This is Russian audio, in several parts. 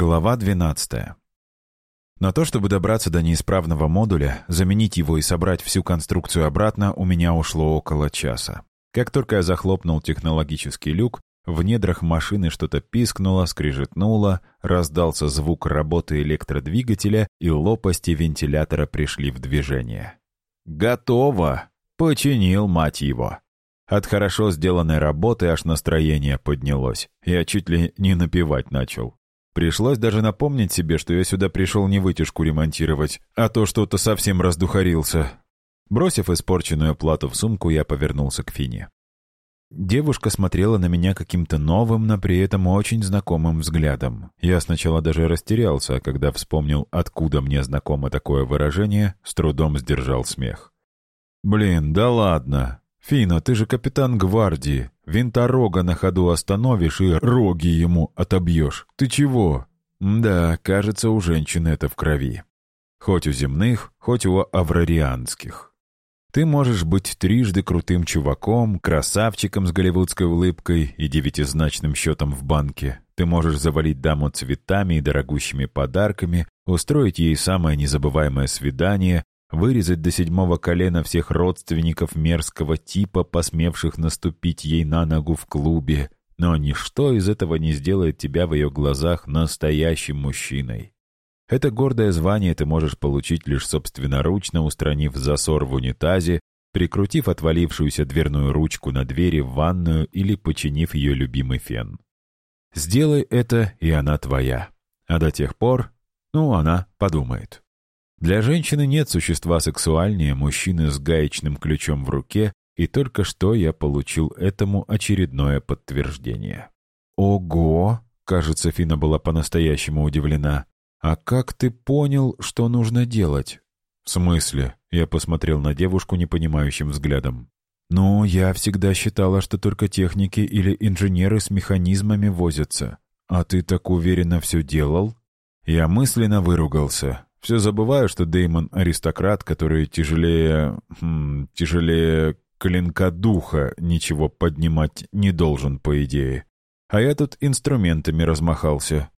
Глава 12. На то, чтобы добраться до неисправного модуля, заменить его и собрать всю конструкцию обратно, у меня ушло около часа. Как только я захлопнул технологический люк, в недрах машины что-то пискнуло, скрижетнуло, раздался звук работы электродвигателя, и лопасти вентилятора пришли в движение. «Готово!» — починил, мать его. От хорошо сделанной работы аж настроение поднялось. Я чуть ли не напевать начал. Пришлось даже напомнить себе, что я сюда пришел не вытяжку ремонтировать, а то что-то совсем раздухарился. Бросив испорченную плату в сумку, я повернулся к Фине. Девушка смотрела на меня каким-то новым, но при этом очень знакомым взглядом. Я сначала даже растерялся, а когда вспомнил, откуда мне знакомо такое выражение, с трудом сдержал смех. «Блин, да ладно! Фина, ты же капитан гвардии. Винторога на ходу остановишь и роги ему отобьешь. Ты чего? Да, кажется, у женщины это в крови. Хоть у земных, хоть у аврарианских. Ты можешь быть трижды крутым чуваком, красавчиком с голливудской улыбкой и девятизначным счетом в банке. Ты можешь завалить даму цветами и дорогущими подарками, устроить ей самое незабываемое свидание, вырезать до седьмого колена всех родственников мерзкого типа, посмевших наступить ей на ногу в клубе, но ничто из этого не сделает тебя в ее глазах настоящим мужчиной. Это гордое звание ты можешь получить лишь собственноручно, устранив засор в унитазе, прикрутив отвалившуюся дверную ручку на двери в ванную или починив ее любимый фен. Сделай это, и она твоя. А до тех пор, ну, она подумает. Для женщины нет существа сексуальнее мужчины с гаечным ключом в руке, и только что я получил этому очередное подтверждение. «Ого!» — кажется, Фина была по-настоящему удивлена. «А как ты понял, что нужно делать?» «В смысле?» — я посмотрел на девушку непонимающим взглядом. «Ну, я всегда считала, что только техники или инженеры с механизмами возятся. А ты так уверенно все делал?» Я мысленно выругался. Все забываю, что Деймон — аристократ, который тяжелее... Хм, тяжелее клинка духа ничего поднимать не должен, по идее. А я тут инструментами размахался.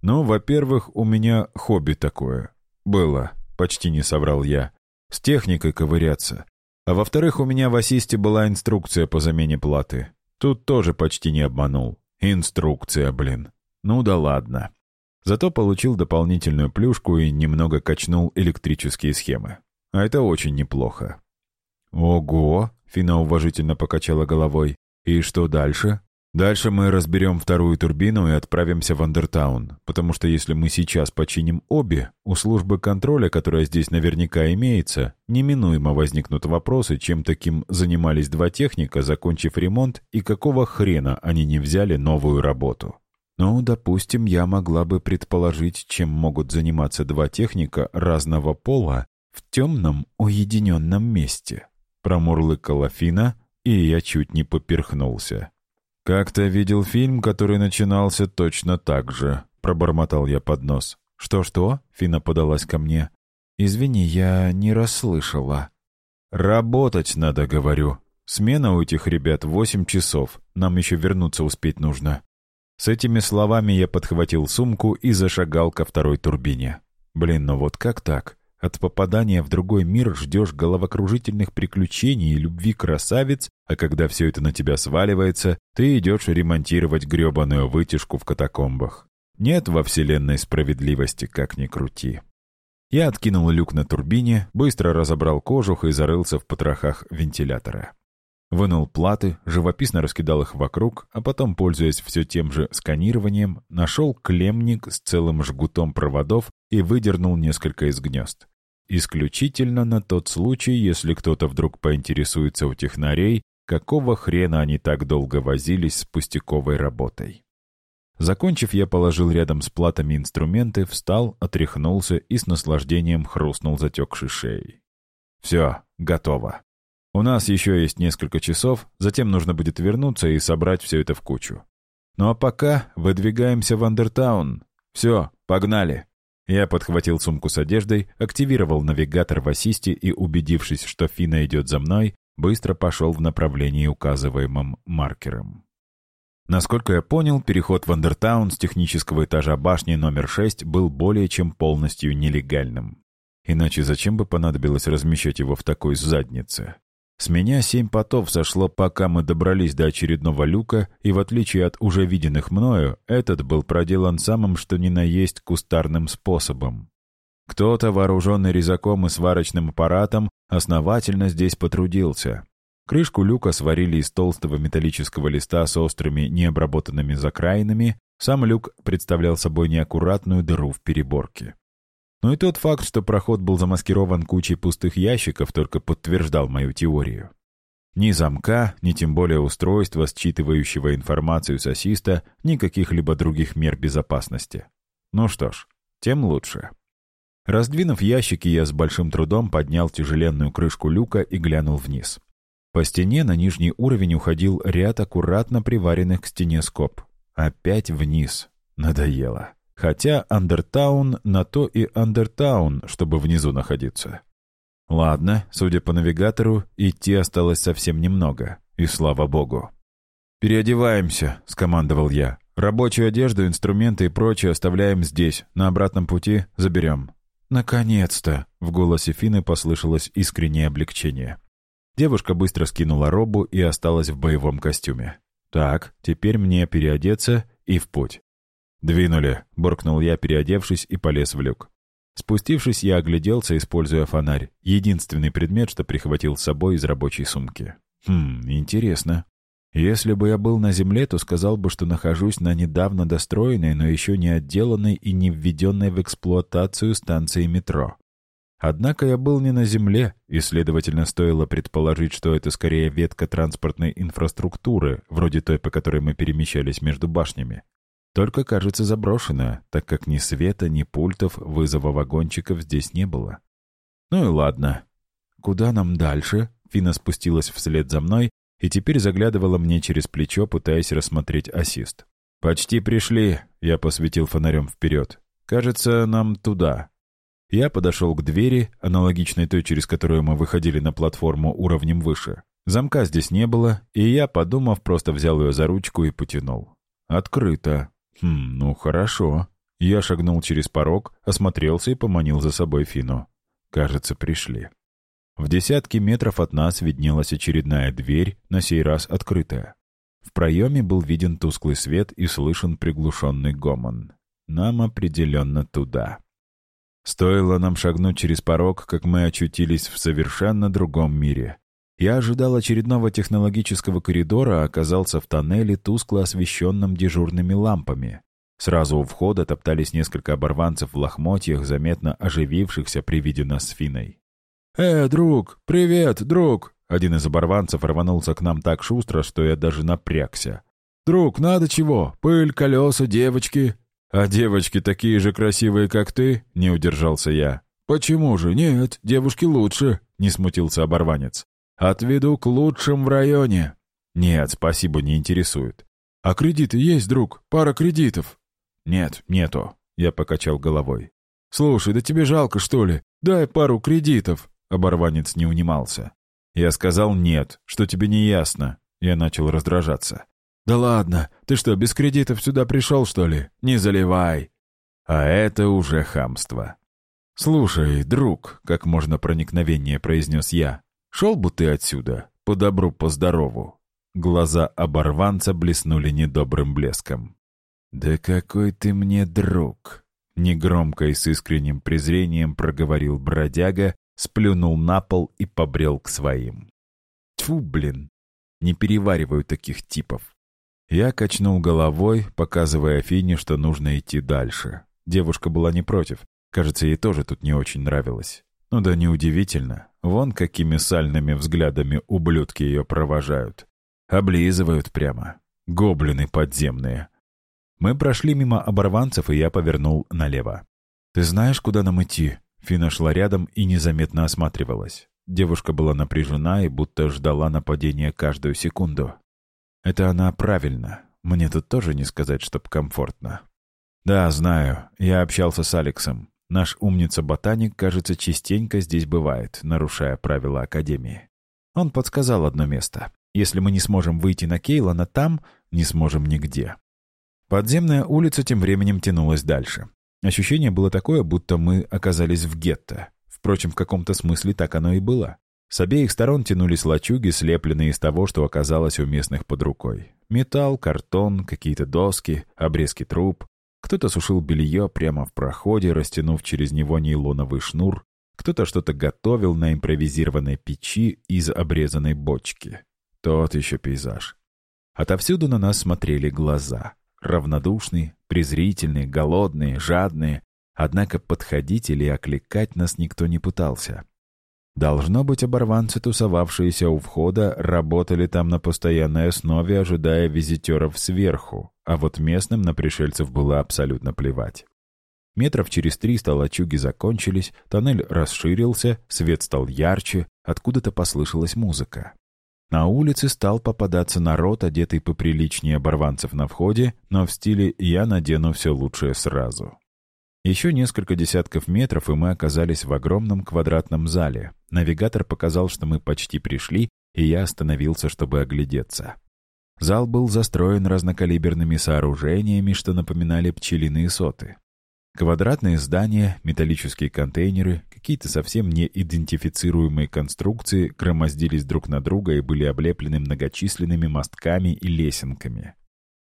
Ну, во-первых, у меня хобби такое. Было, почти не соврал я. С техникой ковыряться. А во-вторых, у меня в ассисте была инструкция по замене платы. Тут тоже почти не обманул. Инструкция, блин. Ну да ладно. Зато получил дополнительную плюшку и немного качнул электрические схемы. А это очень неплохо. «Ого!» — Фина уважительно покачала головой. «И что дальше?» «Дальше мы разберем вторую турбину и отправимся в Андертаун, потому что если мы сейчас починим обе, у службы контроля, которая здесь наверняка имеется, неминуемо возникнут вопросы, чем таким занимались два техника, закончив ремонт, и какого хрена они не взяли новую работу». Ну, допустим, я могла бы предположить, чем могут заниматься два техника разного пола в темном уединенном месте. Промурлыкала Фина, и я чуть не поперхнулся. «Как-то видел фильм, который начинался точно так же», — пробормотал я под нос. «Что-что?» — Фина подалась ко мне. «Извини, я не расслышала». «Работать надо, говорю. Смена у этих ребят восемь часов. Нам еще вернуться успеть нужно». С этими словами я подхватил сумку и зашагал ко второй турбине. Блин, ну вот как так? От попадания в другой мир ждешь головокружительных приключений и любви красавиц, а когда все это на тебя сваливается, ты идешь ремонтировать гребаную вытяжку в катакомбах. Нет во вселенной справедливости, как ни крути. Я откинул люк на турбине, быстро разобрал кожух и зарылся в потрохах вентилятора. Вынул платы, живописно раскидал их вокруг, а потом, пользуясь все тем же сканированием, нашел клемник с целым жгутом проводов и выдернул несколько из гнезд. Исключительно на тот случай, если кто-то вдруг поинтересуется у технарей, какого хрена они так долго возились с пустяковой работой. Закончив, я положил рядом с платами инструменты, встал, отряхнулся и с наслаждением хрустнул затекшей шеей. «Все, готово. У нас еще есть несколько часов, затем нужно будет вернуться и собрать все это в кучу. Ну а пока выдвигаемся в Андертаун. Все, погнали. Я подхватил сумку с одеждой, активировал навигатор в ассисте и, убедившись, что Фина идет за мной, быстро пошел в направлении, указываемом маркером. Насколько я понял, переход в Андертаун с технического этажа башни номер 6 был более чем полностью нелегальным. Иначе зачем бы понадобилось размещать его в такой заднице? С меня семь потов сошло, пока мы добрались до очередного люка, и в отличие от уже виденных мною, этот был проделан самым что ни на есть кустарным способом. Кто-то, вооруженный резаком и сварочным аппаратом, основательно здесь потрудился. Крышку люка сварили из толстого металлического листа с острыми необработанными закраинами, сам люк представлял собой неаккуратную дыру в переборке. Но и тот факт, что проход был замаскирован кучей пустых ящиков, только подтверждал мою теорию. Ни замка, ни тем более устройства, считывающего информацию с ассиста, ни каких-либо других мер безопасности. Ну что ж, тем лучше. Раздвинув ящики, я с большим трудом поднял тяжеленную крышку люка и глянул вниз. По стене на нижний уровень уходил ряд аккуратно приваренных к стене скоб. Опять вниз. Надоело. Хотя Андертаун на то и Андертаун, чтобы внизу находиться. Ладно, судя по навигатору, идти осталось совсем немного. И слава богу. «Переодеваемся», — скомандовал я. «Рабочую одежду, инструменты и прочее оставляем здесь. На обратном пути заберем». «Наконец-то!» — в голосе Фины послышалось искреннее облегчение. Девушка быстро скинула робу и осталась в боевом костюме. «Так, теперь мне переодеться и в путь». «Двинули», — буркнул я, переодевшись, и полез в люк. Спустившись, я огляделся, используя фонарь. Единственный предмет, что прихватил с собой из рабочей сумки. Хм, интересно. Если бы я был на Земле, то сказал бы, что нахожусь на недавно достроенной, но еще не отделанной и не введенной в эксплуатацию станции метро. Однако я был не на Земле, и, следовательно, стоило предположить, что это скорее ветка транспортной инфраструктуры, вроде той, по которой мы перемещались между башнями. Только, кажется, заброшенная, так как ни света, ни пультов вызова вагончиков здесь не было. Ну и ладно. Куда нам дальше? Фина спустилась вслед за мной и теперь заглядывала мне через плечо, пытаясь рассмотреть ассист. «Почти пришли», — я посветил фонарем вперед. «Кажется, нам туда». Я подошел к двери, аналогичной той, через которую мы выходили на платформу уровнем выше. Замка здесь не было, и я, подумав, просто взял ее за ручку и потянул. Открыто. Хм, ну хорошо. Я шагнул через порог, осмотрелся и поманил за собой Фину. Кажется, пришли. В десятки метров от нас виднелась очередная дверь, на сей раз открытая. В проеме был виден тусклый свет и слышен приглушенный гомон. Нам определенно туда. Стоило нам шагнуть через порог, как мы очутились в совершенно другом мире. Я ожидал очередного технологического коридора, а оказался в тоннеле, тускло освещенном дежурными лампами. Сразу у входа топтались несколько оборванцев в лохмотьях, заметно оживившихся при виде нас с Финой. «Э, друг! Привет, друг!» Один из оборванцев рванулся к нам так шустро, что я даже напрягся. «Друг, надо чего? Пыль, колеса, девочки!» «А девочки такие же красивые, как ты?» — не удержался я. «Почему же? Нет, девушки лучше», — не смутился оборванец. «Отведу к лучшим в районе». «Нет, спасибо, не интересует». «А кредиты есть, друг? Пара кредитов?» «Нет, нету», — я покачал головой. «Слушай, да тебе жалко, что ли? Дай пару кредитов», — оборванец не унимался. Я сказал «нет», что тебе не ясно. Я начал раздражаться. «Да ладно, ты что, без кредитов сюда пришел, что ли? Не заливай!» А это уже хамство. «Слушай, друг», — как можно проникновеннее произнес я, «шел бы ты отсюда, по добру, по здорову». Глаза оборванца блеснули недобрым блеском. «Да какой ты мне друг!» Негромко и с искренним презрением проговорил бродяга, сплюнул на пол и побрел к своим. Тьфу, блин, не перевариваю таких типов. Я качнул головой, показывая Фине, что нужно идти дальше. Девушка была не против. Кажется, ей тоже тут не очень нравилось. Ну да неудивительно. Вон какими сальными взглядами ублюдки ее провожают. Облизывают прямо. Гоблины подземные. Мы прошли мимо оборванцев, и я повернул налево. «Ты знаешь, куда нам идти?» Фина шла рядом и незаметно осматривалась. Девушка была напряжена и будто ждала нападения каждую секунду. Это она правильно. Мне тут тоже не сказать, чтоб комфортно. Да, знаю. Я общался с Алексом. Наш умница-ботаник, кажется, частенько здесь бывает, нарушая правила Академии. Он подсказал одно место. Если мы не сможем выйти на Кейлана там, не сможем нигде. Подземная улица тем временем тянулась дальше. Ощущение было такое, будто мы оказались в гетто. Впрочем, в каком-то смысле так оно и было. С обеих сторон тянулись лачуги, слепленные из того, что оказалось у местных под рукой. Металл, картон, какие-то доски, обрезки труб. Кто-то сушил белье прямо в проходе, растянув через него нейлоновый шнур. Кто-то что-то готовил на импровизированной печи из обрезанной бочки. Тот еще пейзаж. Отовсюду на нас смотрели глаза. Равнодушные, презрительные, голодные, жадные. Однако подходить или окликать нас никто не пытался. Должно быть, оборванцы, тусовавшиеся у входа, работали там на постоянной основе, ожидая визитеров сверху, а вот местным на пришельцев было абсолютно плевать. Метров через триста лачуги закончились, тоннель расширился, свет стал ярче, откуда-то послышалась музыка. На улице стал попадаться народ, одетый поприличнее оборванцев на входе, но в стиле «я надену все лучшее сразу». Еще несколько десятков метров, и мы оказались в огромном квадратном зале. Навигатор показал, что мы почти пришли, и я остановился, чтобы оглядеться. Зал был застроен разнокалиберными сооружениями, что напоминали пчелиные соты. Квадратные здания, металлические контейнеры, какие-то совсем не идентифицируемые конструкции громоздились друг на друга и были облеплены многочисленными мостками и лесенками.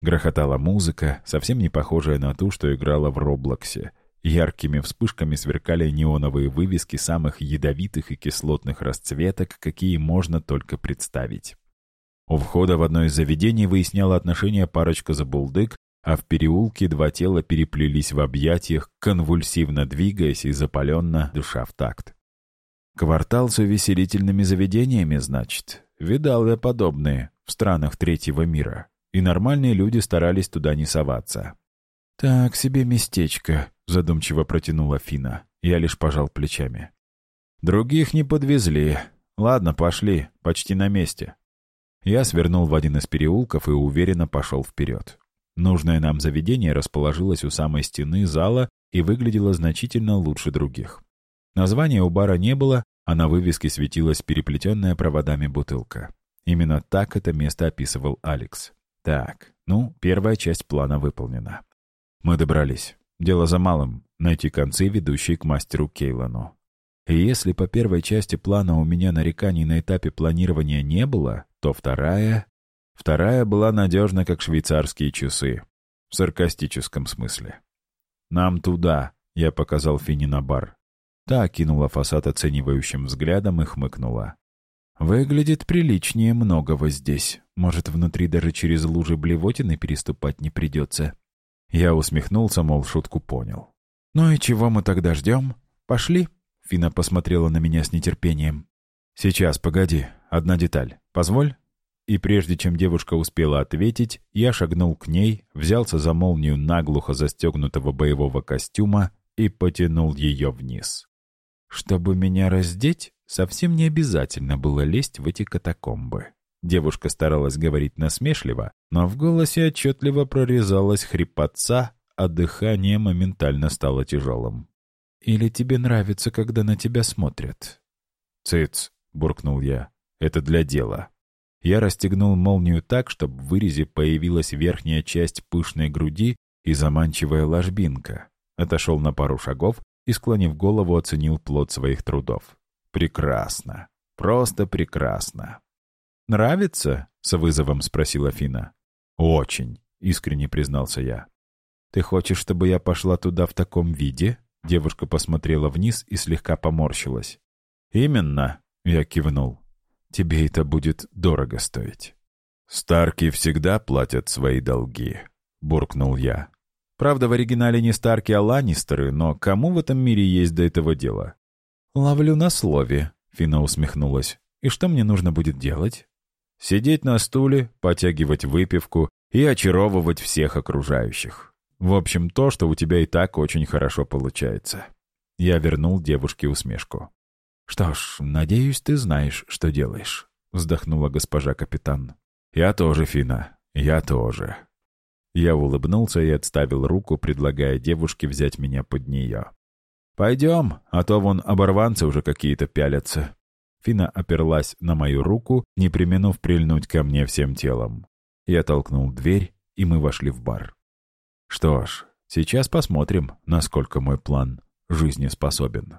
Грохотала музыка, совсем не похожая на ту, что играла в Роблоксе, Яркими вспышками сверкали неоновые вывески самых ядовитых и кислотных расцветок, какие можно только представить. У входа в одно из заведений выясняла отношения парочка забулдык, а в переулке два тела переплелись в объятиях, конвульсивно двигаясь и запаленно душа в такт. Квартал с увеселительными заведениями, значит. Видал я подобные в странах третьего мира. И нормальные люди старались туда не соваться. «Так себе местечко», — задумчиво протянула Фина. Я лишь пожал плечами. «Других не подвезли. Ладно, пошли. Почти на месте». Я свернул в один из переулков и уверенно пошел вперед. Нужное нам заведение расположилось у самой стены зала и выглядело значительно лучше других. Названия у бара не было, а на вывеске светилась переплетенная проводами бутылка. Именно так это место описывал Алекс. Так, ну, первая часть плана выполнена. Мы добрались. Дело за малым — найти концы, ведущие к мастеру Кейлану. И если по первой части плана у меня нареканий на этапе планирования не было, то вторая... Вторая была надежна, как швейцарские часы. В саркастическом смысле. «Нам туда», — я показал Фини на бар. Та кинула фасад оценивающим взглядом и хмыкнула. «Выглядит приличнее многого здесь. Может, внутри даже через лужи блевотины переступать не придется». Я усмехнулся, мол, шутку понял. «Ну и чего мы тогда ждем? Пошли?» Фина посмотрела на меня с нетерпением. «Сейчас, погоди. Одна деталь. Позволь?» И прежде чем девушка успела ответить, я шагнул к ней, взялся за молнию наглухо застегнутого боевого костюма и потянул ее вниз. Чтобы меня раздеть, совсем не обязательно было лезть в эти катакомбы. Девушка старалась говорить насмешливо, но в голосе отчетливо прорезалась хрипотца, а дыхание моментально стало тяжелым. «Или тебе нравится, когда на тебя смотрят?» «Цыц!» — буркнул я. «Это для дела». Я расстегнул молнию так, чтобы в вырезе появилась верхняя часть пышной груди и заманчивая ложбинка. Отошел на пару шагов и, склонив голову, оценил плод своих трудов. «Прекрасно! Просто прекрасно!» «Нравится?» — с вызовом спросила Фина. «Очень», — искренне признался я. «Ты хочешь, чтобы я пошла туда в таком виде?» Девушка посмотрела вниз и слегка поморщилась. «Именно», — я кивнул. «Тебе это будет дорого стоить». «Старки всегда платят свои долги», — буркнул я. «Правда, в оригинале не Старки, а Ланнистеры, но кому в этом мире есть до этого дела?» «Ловлю на слове», — Фина усмехнулась. «И что мне нужно будет делать?» Сидеть на стуле, потягивать выпивку и очаровывать всех окружающих. В общем, то, что у тебя и так очень хорошо получается. Я вернул девушке усмешку. «Что ж, надеюсь, ты знаешь, что делаешь», — вздохнула госпожа капитан. «Я тоже, Фина, я тоже». Я улыбнулся и отставил руку, предлагая девушке взять меня под нее. «Пойдем, а то вон оборванцы уже какие-то пялятся». Жозефина оперлась на мою руку, не применув прильнуть ко мне всем телом. Я толкнул дверь, и мы вошли в бар. Что ж, сейчас посмотрим, насколько мой план жизнеспособен.